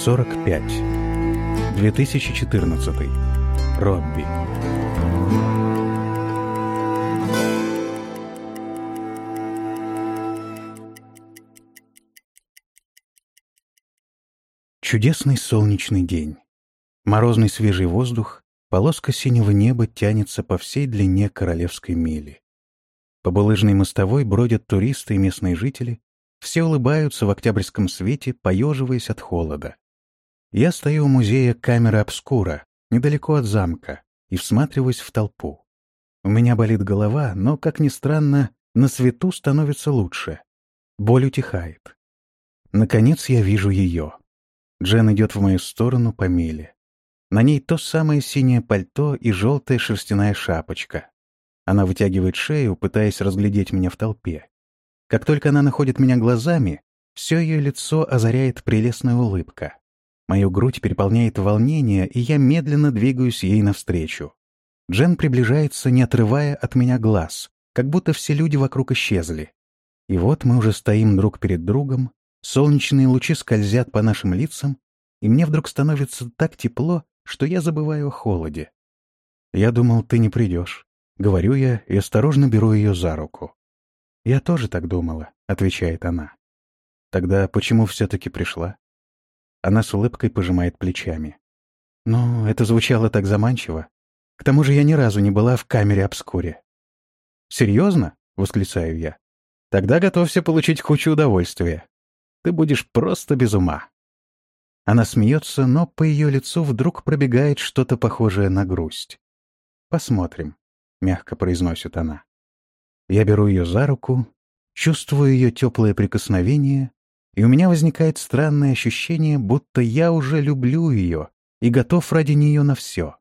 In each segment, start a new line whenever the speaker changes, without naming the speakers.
45. 2014. Робби. Чудесный солнечный день. Морозный свежий воздух, полоска синего неба тянется по всей длине королевской мили. По булыжной мостовой бродят туристы и местные жители, все улыбаются в октябрьском свете, поеживаясь от холода. Я стою у музея камеры обскура, недалеко от замка, и всматриваюсь в толпу. У меня болит голова, но, как ни странно, на свету становится лучше. Боль утихает. Наконец я вижу ее. Джен идет в мою сторону по миле. На ней то самое синее пальто и желтая шерстяная шапочка. Она вытягивает шею, пытаясь разглядеть меня в толпе. Как только она находит меня глазами, все ее лицо озаряет прелестная улыбка. Мою грудь переполняет волнение, и я медленно двигаюсь ей навстречу. Джен приближается, не отрывая от меня глаз, как будто все люди вокруг исчезли. И вот мы уже стоим друг перед другом, солнечные лучи скользят по нашим лицам, и мне вдруг становится так тепло, что я забываю о холоде. «Я думал, ты не придешь», — говорю я и осторожно беру ее за руку. «Я тоже так думала», — отвечает она. «Тогда почему все-таки пришла?» Она с улыбкой пожимает плечами. «Ну, это звучало так заманчиво. К тому же я ни разу не была в камере обскуре». «Серьезно?» — восклицаю я. «Тогда готовься получить кучу удовольствия. Ты будешь просто без ума». Она смеется, но по ее лицу вдруг пробегает что-то похожее на грусть. «Посмотрим», — мягко произносит она. Я беру ее за руку, чувствую ее теплое прикосновение, и у меня возникает странное ощущение, будто я уже люблю ее и готов ради нее на все.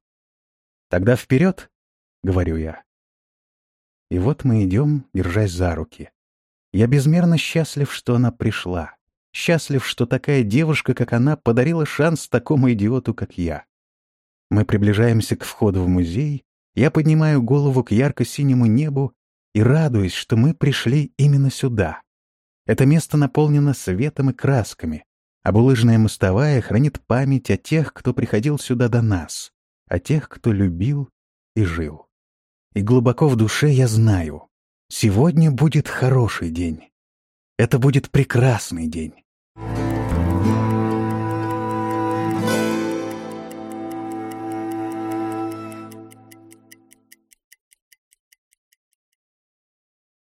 «Тогда вперед!» — говорю я. И вот мы идем, держась за руки. Я безмерно счастлив, что она пришла. Счастлив, что такая девушка, как она, подарила шанс такому идиоту, как я. Мы приближаемся к входу в музей, я поднимаю голову к ярко-синему небу и радуюсь, что мы пришли именно сюда. Это место наполнено светом и красками, а булыжная мостовая хранит память о тех, кто приходил сюда до нас, о тех, кто любил и жил. И глубоко в душе я знаю, сегодня будет хороший день. Это будет прекрасный день.